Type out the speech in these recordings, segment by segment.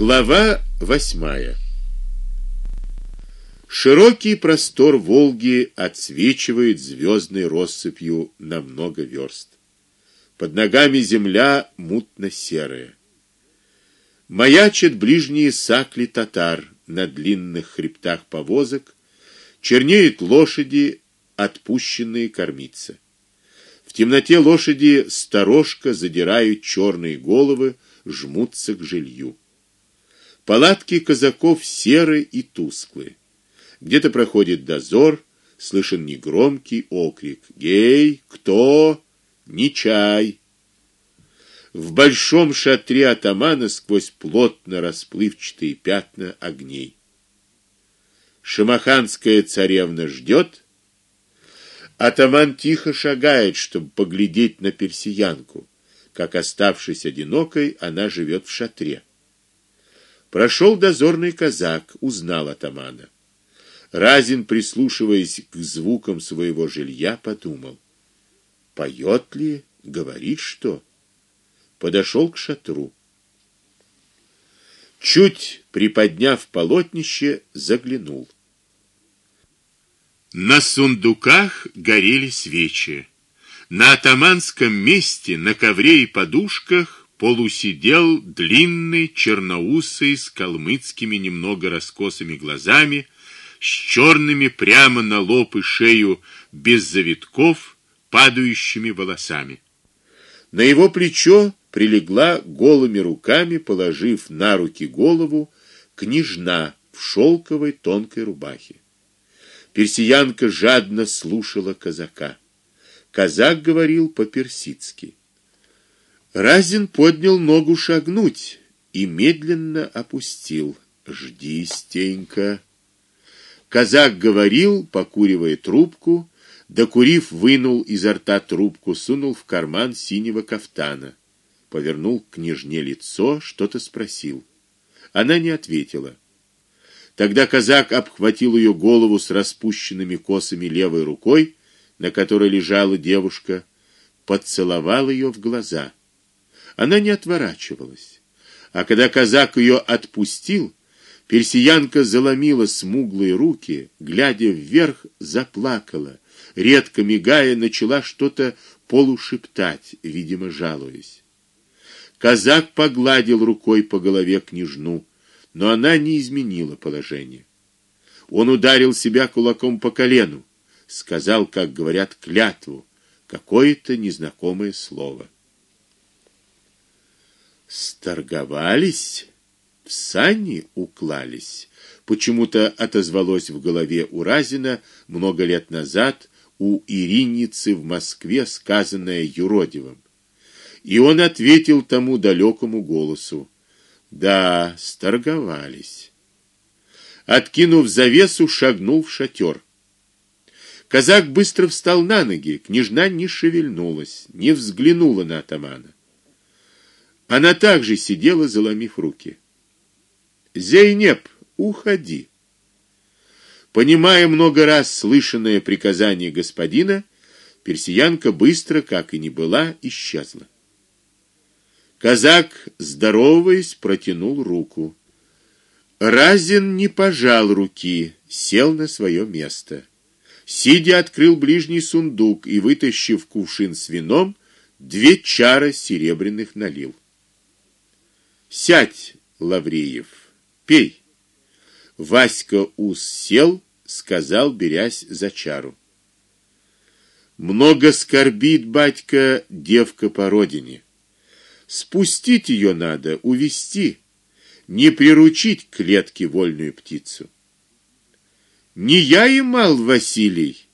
Глава восьмая. Широкий простор Волги отсвечивает звездной россыпью на много верст. Под ногами земля мутно-серая. Маячат ближние сакли татар на длинных хребтах повозок, чернеют лошади, отпущенные кормиться. В темноте лошади сторожка задирают черные головы, жмутся к жилью. Палатки казаков серые и тусклые. Где-то проходит дозор, слышен негромкий окрик: "Гей, кто? Не чай!" В большом шатре атамана сквозь плотно расплывчатые пятна огней. Шамаханская царевна ждет. Атаман тихо шагает, чтобы поглядеть на персиянку, как оставшись одинокой, она живет в шатре. Прошел дозорный казак, узнал атамана. Разин, прислушиваясь к звукам своего жилья, подумал: поет ли, говорит что. Подошел к шатру. Чуть приподняв полотнище, заглянул. На сундуках горели свечи. На атаманском месте, на ковре и подушках полусидел длинный черноусый с калмыцкими немного раскосыми глазами с черными прямо на лоб и шею без завитков падающими волосами. На его плечо прилегла голыми руками, положив на руки голову, княжна в шелковой тонкой рубахе. Персиянка жадно слушала казака. Казак говорил по-персидски. Разин поднял ногу шагнуть и медленно опустил. Жди, Стенька. Казак говорил, покуривая трубку, докурив, вынул изо рта трубку, сунул в карман синего кафтана, повернул к княжне лицо, что-то спросил. Она не ответила. Тогда казак обхватил ее голову с распущенными косами левой рукой, на которой лежала девушка, поцеловал ее в глаза. Она не отворачивалась. А когда казак ее отпустил, Персиянка заломила смуглые руки, глядя вверх, заплакала, редко мигая, начала что-то полушептать, видимо, жалуясь. Казак погладил рукой по голове княжну, но она не изменила положение. Он ударил себя кулаком по колену, сказал, как говорят, клятву, какое-то незнакомое слово. Сторговались в сани уклались. Почему-то отозвалось в голове у Разина много лет назад у Ириницы в Москве сказанное юродивым. И он ответил тому далекому голосу: "Да, сторговались". Откинув завесу, шагнул в шатер. Казак быстро встал на ноги, княжна не шевельнулась, не взглянула на атамана. Она также сидела, заломив руки. Зейнеп, уходи. Понимая много раз слышанное приказание господина, персиянка быстро, как и не была, исчезла. Казак, здороваясь, протянул руку. Разин не пожал руки, сел на свое место. Сидя открыл ближний сундук и вытащив кувшин с вином, две чары серебряных налил. Сядь, Лавреев. Пей. Васька ус сел, сказал, берясь за чару. Много скорбит батька девка по родине. Спустить ее надо, увести, не приручить к клетке вольную птицу. Не я и мал Василий,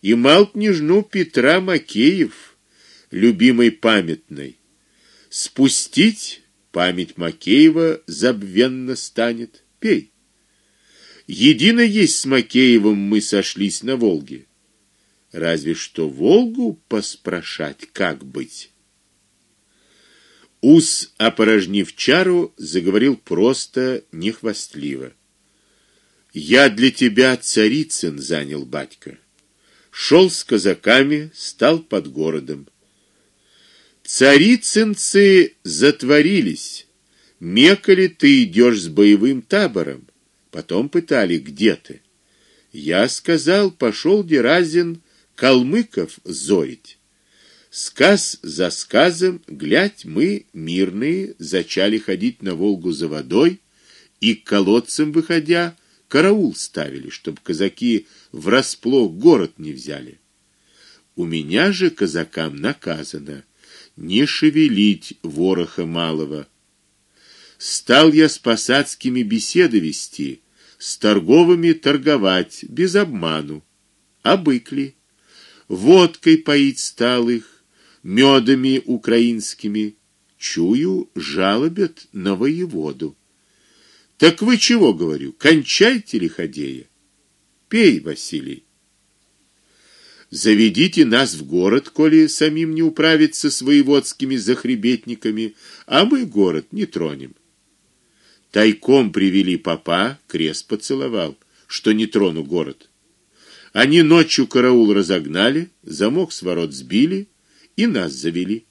и мал княжну Петра Макеев, любимой памятной. Спустить память Макеева забвенно станет. Пей. Едино есть с Макеевым мы сошлись на Волге. Разве что Волгу поспрашать, как быть. Ус, опорожнив чару, заговорил просто, нехвастливо. Я для тебя царицын занял батька. Шел с казаками, стал под городом. Царицынцы затворились, Мекали ты идешь с боевым табором. Потом пытали, где ты? Я сказал, пошел Деразин калмыков зорить. Сказ за сказом, глядь, мы мирные зачали ходить на Волгу за водой и к колодцам выходя караул ставили, чтобы казаки врасплох город не взяли. У меня же казакам наказано не шевелить вороха малого. Стал я с посадскими беседы вести, с торговыми торговать без обману. Обыкли. Водкой поить стал их, медами украинскими, чую, жалобят на воеводу. Так вы чего, говорю, кончайте лиходея. Пей, Василий. Заведите нас в город, коли самим не управиться с воеводскими захребетниками, а мы город не тронем. Тайком привели папа, крест поцеловал, что не трону город. Они ночью караул разогнали, замок с ворот сбили, и нас завели.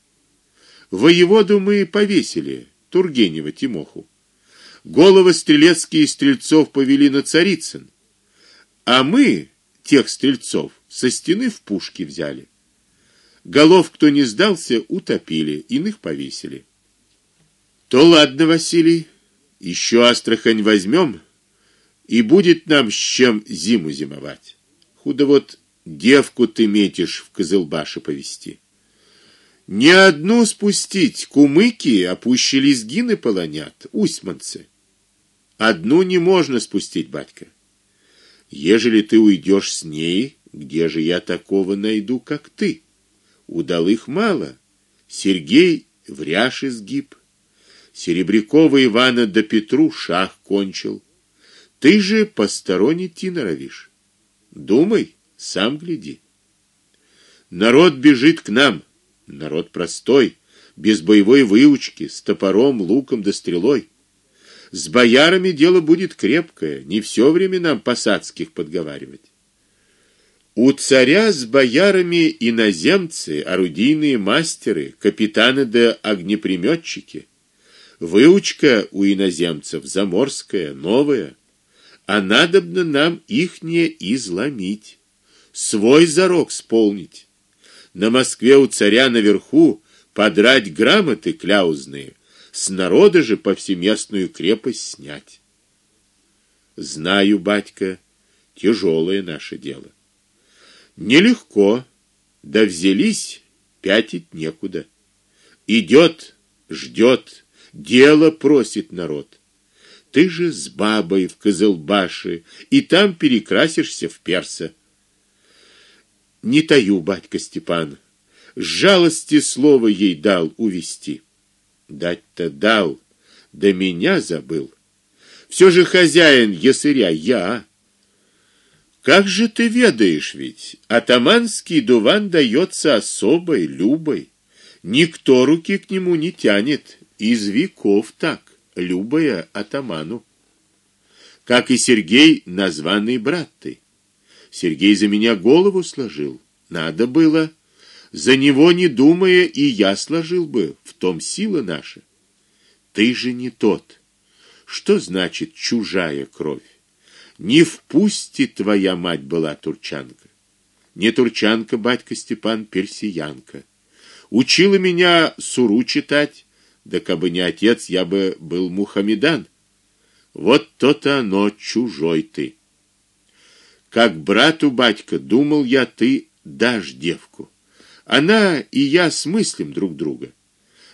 Воеводу мы повесили, Тургенева Тимоху. Головы стрелецкие стрельцов повели на Царицын, а мы тех стрельцов со стены в пушки взяли. Голов, кто не сдался, утопили, иных повесили. То ладно, Василий, еще Астрахань возьмем, и будет нам с чем зиму зимовать. Худо вот девку ты метишь в Кызылбаше повести. Не одну спустить, кумыки опущили сгины полонят, усманцы. Одну не можно спустить, батька. Ежели ты уйдешь с ней, где же я такого найду, как ты? Удалых мало. Сергей в ряше сгиб. Серебрякова Ивана до Петру шах кончил. Ты же посторонний ти норовишь. Думай, сам гляди. Народ бежит к нам. Народ простой, без боевой выучки, с топором, луком да стрелой. С боярами дело будет крепкое, не все время нам посадских подговаривать. У царя с боярами иноземцы, орудийные мастеры, капитаны да огнеприметчики. Выучка у иноземцев заморская, новая, а надобно нам ихнее изломить, свой зарок исполнить на Москве у царя наверху подрать грамоты кляузные, с народа же повсеместную крепость снять. Знаю, батька, тяжелое наше дело. Нелегко, да взялись, пятить некуда. Идет, ждет, дело просит народ. Ты же с бабой в Кызылбаше, и там перекрасишься в перса. Не таю, батька Степан. С жалости слово ей дал увести. Дать-то дал, да меня забыл. Все же хозяин ясыря я. Как же ты ведаешь ведь, атаманский дуван дается особой, любой. Никто руки к нему не тянет, из веков так, любая атаману. Как и Сергей, названный брат ты. Сергей за меня голову сложил. Надо было, за него не думая, и я сложил бы, в том сила наша. Ты же не тот. Что значит чужая кровь? Не впусти твоя мать была турчанка. Не турчанка, батька Степан, персиянка. Учила меня суру читать, да кабы не отец, я бы был мухаммедан. Вот то-то оно чужой ты. Как брату батька думал я, ты дашь девку. Она и я смыслим друг друга.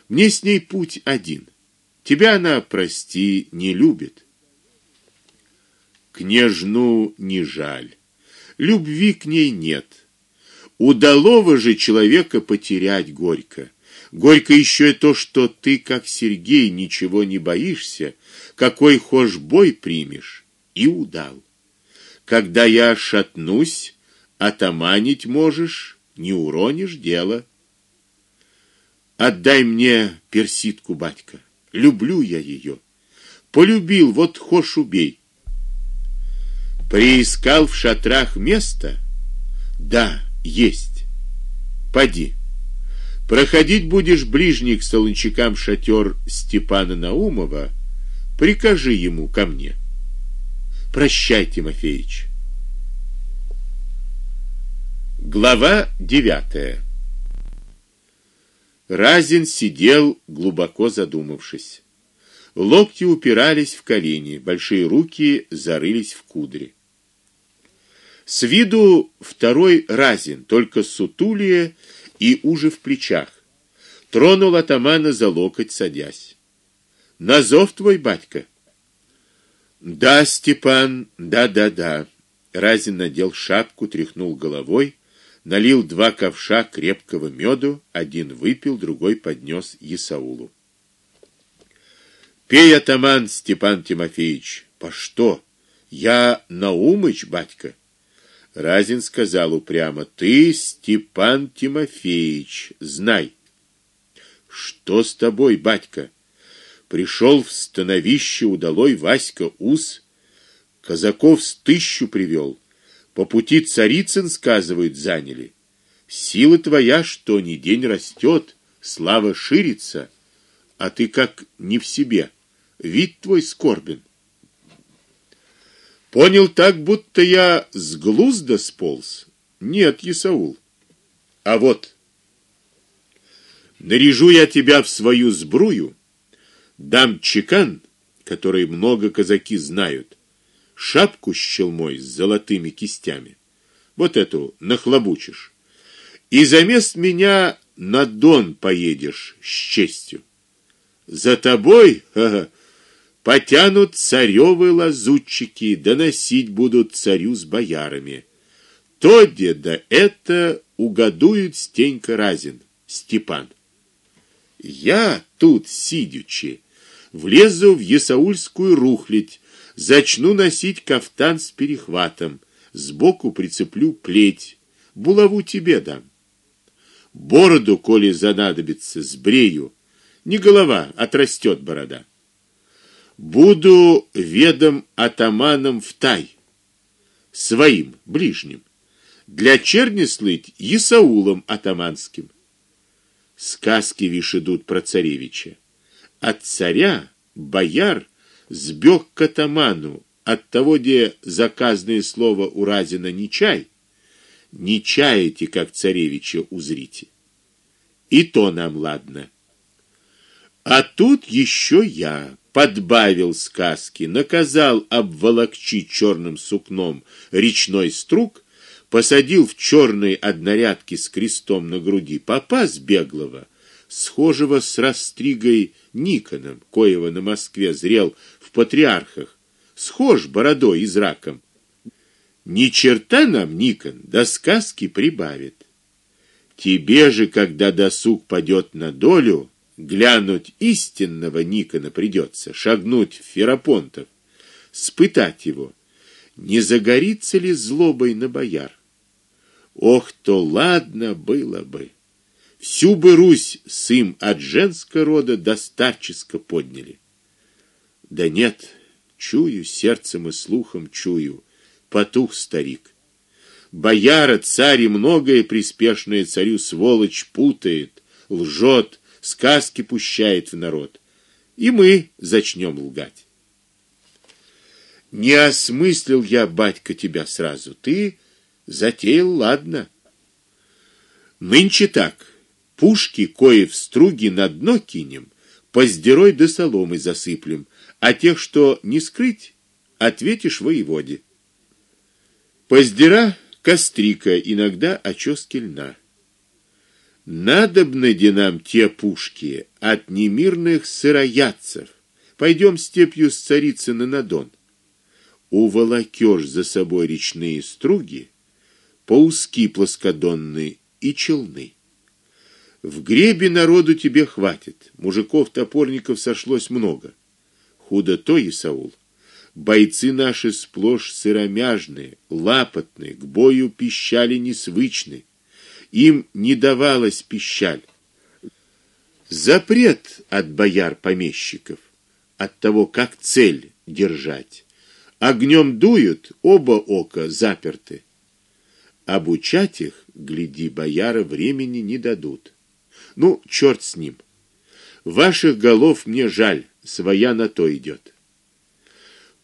Мне с ней путь один. Тебя она, прости, не любит. Княжну не жаль. Любви к ней нет. Удалого же человека потерять горько. Горько еще и то, что ты, как Сергей, ничего не боишься, какой хошь бой примешь, и удал. Когда я шатнусь, атаманить можешь, не уронишь дело. Отдай мне персидку, батька. Люблю я ее. Полюбил, вот хошь убей. Приискал в шатрах место? Да, есть. Поди. Проходить будешь ближний к солончакам шатер Степана Наумова, прикажи ему ко мне. Прощай, Тимофеич. Глава девятая. Разин сидел, глубоко задумавшись. Локти упирались в колени, большие руки зарылись в кудри. С виду второй Разин, только сутулее и уже в плечах. Тронул атамана за локоть, садясь. Назов твой батька. Да, Степан, да-да-да. Разин надел шапку, тряхнул головой налил два ковша крепкого меду, один выпил, другой поднес Исаулу. Пей, атаман Степан Тимофеевич. По что? Я Наумыч, батька. Разин сказал упрямо: "Ты Степан Тимофеевич, знай". Что с тобой, батька? Пришел в становище удалой Васька Ус, казаков с тысячу привел. По пути Царицын, сказывают, заняли. Сила твоя что ни день растет, слава ширится, а ты как не в себе. Вид твой скорбен. Понял так, будто я с глузда сполз. Нет, Исаул. А вот наряжу я тебя в свою сбрую, дам чекан, который много казаки знают шапку с челмой с золотыми кистями. Вот эту нахлобучишь. И замест меня на Дон поедешь с честью. За тобой, ха -ха, потянут царёвы лазутчики, доносить будут царю с боярами. То деда это угадует Стенька Разин, Степан. Я тут сидячи влезу в Есаульскую рухлядь Зачну носить кафтан с перехватом, сбоку прицеплю плеть, булаву тебе дам. Бороду, коли занадобится, сбрею. Не голова, отрастет борода. Буду ведом атаманом в тай, своим, ближним. Для черни слыть Исаулом атаманским. Сказки вишь идут про царевича. От царя бояр сбег к атаману, от того, где заказное слово у Разина не чай, не чаете, как царевича узрите. И то нам ладно. А тут еще я подбавил сказки, наказал обволокчи черным сукном речной струк, посадил в черной однорядке с крестом на груди попа беглого, схожего с растригой Никоном, коего на Москве зрел патриархах, схож бородой и зраком. Ни черта нам Никон до сказки прибавит. Тебе же, когда досуг падет на долю, глянуть истинного Никона придется, шагнуть в Ферапонтов, спытать его, не загорится ли злобой на бояр. Ох, то ладно было бы. Всю бы Русь с им от женского рода до старческо подняли. Да нет, чую сердцем и слухом чую, потух старик. Бояра, царь многое приспешное царю сволочь путает, лжет, сказки пущает в народ. И мы зачнем лгать. Не осмыслил я, батька, тебя сразу. Ты затеял, ладно. Нынче так. Пушки, кои в струги на дно кинем, поздерой до соломы засыплем, а тех, что не скрыть, ответишь воеводе. Поздера кострика, иногда очёски льна. Надобны нам те пушки от немирных сыроядцев. Пойдем степью с Царицына на Дон. Уволокёшь за собой речные струги, пауски плоскодонные и челны. В гребе народу тебе хватит. Мужиков-топорников сошлось много. Худо то, Исаул. Бойцы наши сплошь сыромяжные, лапотные, к бою пищали несвычны. Им не давалась пищаль. Запрет от бояр помещиков, от того, как цель держать. Огнем дуют, оба ока заперты. Обучать их, гляди, бояра времени не дадут. Ну, черт с ним. Ваших голов мне жаль, своя на то идет.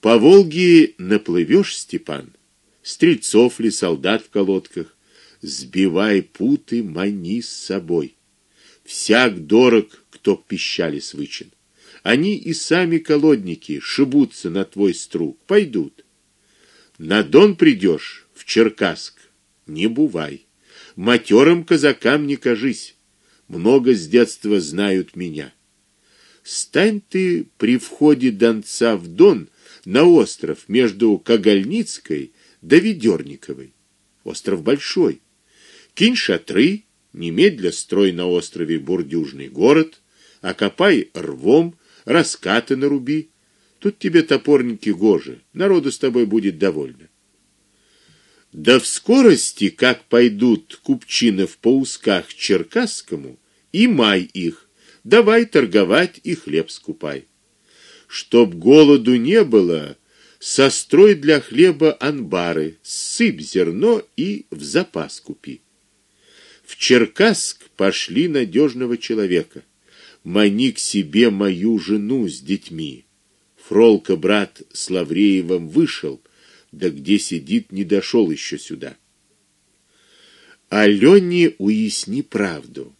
По Волге наплывешь, Степан, стрельцов ли солдат в колодках, сбивай путы, мани с собой. Всяк дорог, кто пищали свычен. Они и сами колодники шибутся на твой струк, пойдут. На Дон придешь, в Черкасск, не бувай. Матерым казакам не кажись. Много с детства знают меня. Стань ты при входе Донца в Дон на остров между Когольницкой да Ведерниковой. Остров большой. Кинь шатры, немедля строй на острове бурдюжный город, окопай рвом, раскаты наруби. Тут тебе топорники гоже, народу с тобой будет довольно. Да в скорости, как пойдут купчины в поусках Черкасскому, и май их, давай торговать и хлеб скупай. Чтоб голоду не было, сострой для хлеба анбары, сыпь зерно и в запас купи. В Черкасск пошли надежного человека мани к себе мою жену с детьми. Фролка брат с Лавреевым вышел, да где сидит, не дошел еще сюда. Алёне уясни правду.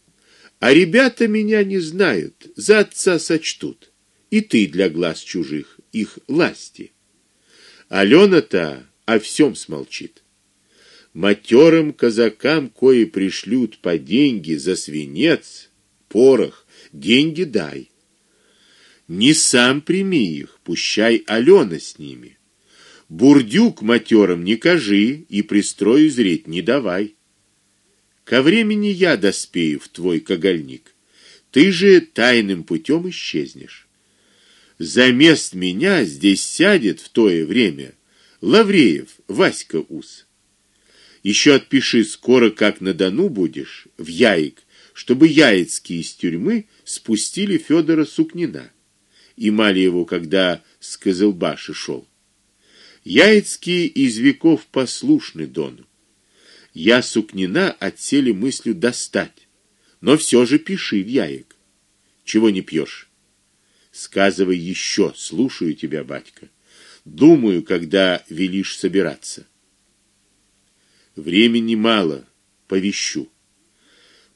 А ребята меня не знают, за отца сочтут. И ты для глаз чужих их ласти. Алена-то о всем смолчит. Матерым казакам, кои пришлют по деньги за свинец, порох, деньги дай. Не сам прими их, пущай Алена с ними. Бурдюк матерым не кажи и пристрою зреть не давай. Ко времени я доспею в твой когольник. Ты же тайным путем исчезнешь. За мест меня здесь сядет в тое время Лавреев Васька Ус. Еще отпиши скоро, как на Дону будешь, в Яик, чтобы яицкие из тюрьмы спустили Федора Сукнина. И мали его, когда с Козылбаши шел. Яицкие из веков послушны Дону. Я Сукнина отсели мыслью достать. Но все же пиши в Яик. Чего не пьешь? Сказывай еще, слушаю тебя, батька. Думаю, когда велишь собираться. Времени мало, повещу.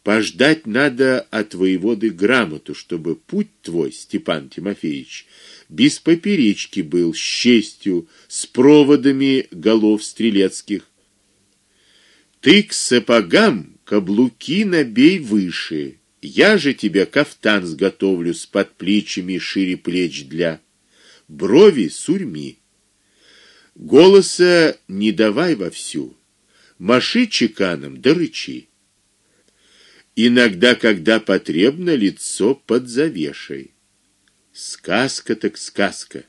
Пождать надо от воеводы грамоту, чтобы путь твой, Степан Тимофеевич, без поперечки был с честью, с проводами голов стрелецких. Ты к сапогам каблуки набей выше. Я же тебе кафтан сготовлю с подплечьями шире плеч для брови сурьми. Голоса не давай вовсю. Маши чеканом да рычи. Иногда, когда потребно, лицо подзавешай. Сказка так сказка.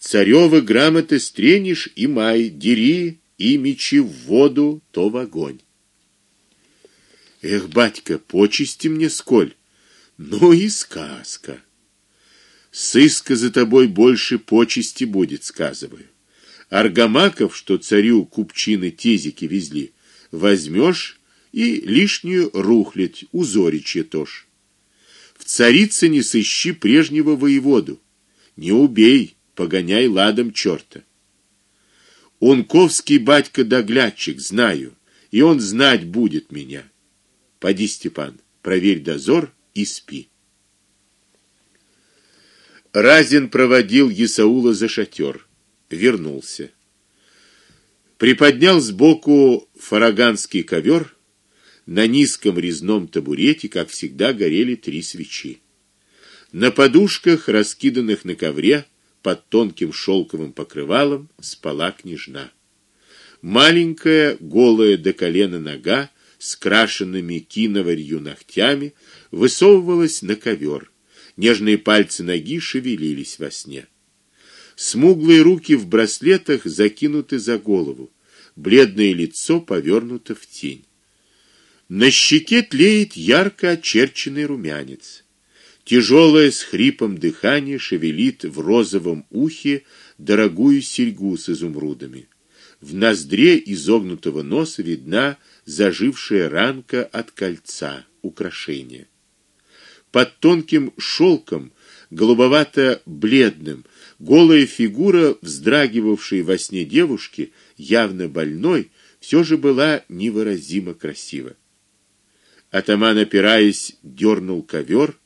Царёвы грамоты стренешь и май, дери и мечи в воду, то в огонь. Эх, батька, почести мне сколь. Ну и сказка. Сыска за тобой больше почести будет, сказываю. Аргамаков, что царю купчины тезики везли, возьмешь и лишнюю рухлядь, узоричье тоже. В царице не сыщи прежнего воеводу. Не убей, погоняй ладом чёрта. Унковский батька доглядчик, знаю, и он знать будет меня. Поди, Степан, проверь дозор и спи. Разин проводил Исаула за шатер, вернулся. Приподнял сбоку фараганский ковер на низком резном табурете, как всегда, горели три свечи. На подушках, раскиданных на ковре под тонким шелковым покрывалом, спала княжна. Маленькая, голая до колена нога с крашенными киноварью ногтями высовывалась на ковер. Нежные пальцы ноги шевелились во сне. Смуглые руки в браслетах закинуты за голову, бледное лицо повернуто в тень. На щеке тлеет ярко очерченный румянец. Тяжелое с хрипом дыхание шевелит в розовом ухе дорогую серьгу с изумрудами. В ноздре изогнутого носа видна зажившая ранка от кольца, украшения. под тонким шелком, голубовато-бледным, голая фигура вздрагивавшей во сне девушки, явно больной, все же была невыразимо красива. Атаман, опираясь, дернул ковер,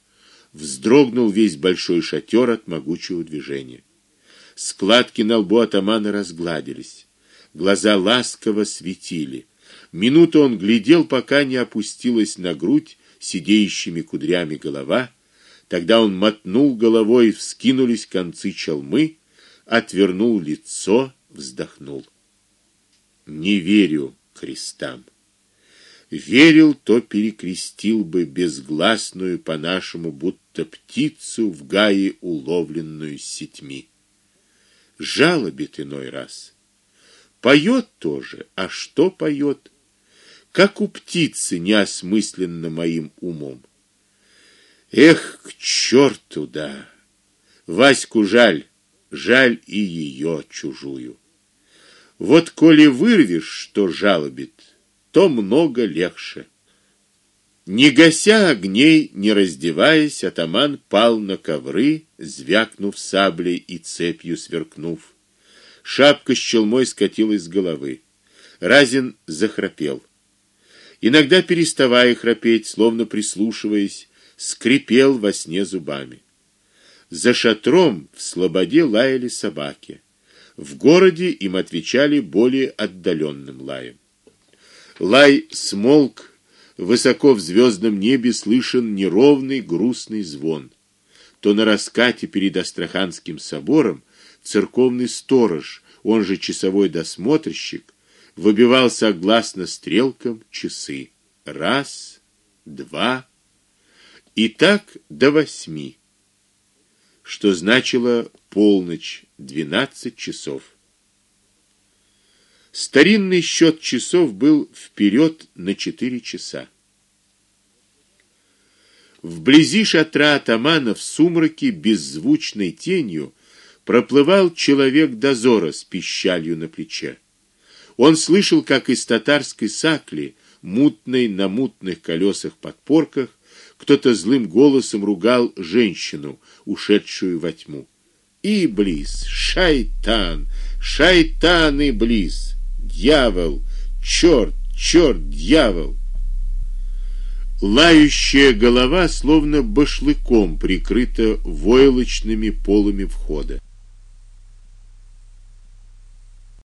вздрогнул весь большой шатер от могучего движения. Складки на лбу атамана разгладились, глаза ласково светили. Минуту он глядел, пока не опустилась на грудь сидеющими кудрями голова. Тогда он мотнул головой, вскинулись концы челмы, отвернул лицо, вздохнул. Не верю крестам. Верил, то перекрестил бы безгласную по-нашему будто птицу в гае уловленную сетьми. Жалобит иной раз. Поет тоже, а что поет? Как у птицы неосмысленно моим умом. Эх, к черту да. Ваську жаль, жаль и ее чужую. Вот коли вырвешь, что жалобит, то много легче. Не гася огней, не раздеваясь, атаман пал на ковры, звякнув саблей и цепью сверкнув. Шапка с челмой скатилась с головы. Разин захрапел. Иногда переставая храпеть, словно прислушиваясь, скрипел во сне зубами. За шатром в слободе лаяли собаки. В городе им отвечали более отдаленным лаем. Лай смолк, высоко в звездном небе слышен неровный грустный звон. То на раскате перед Астраханским собором церковный сторож, он же часовой досмотрщик, выбивал согласно стрелкам часы. Раз, два, и так до восьми что значило полночь, двенадцать часов. Старинный счет часов был вперед на четыре часа. Вблизи шатра атамана в сумраке беззвучной тенью проплывал человек дозора с пищалью на плече. Он слышал, как из татарской сакли, мутной на мутных колесах подпорках, кто-то злым голосом ругал женщину, ушедшую во тьму. Иблис, шайтан, шайтан Иблис, дьявол, черт, черт, дьявол. Лающая голова словно башлыком прикрыта войлочными полами входа.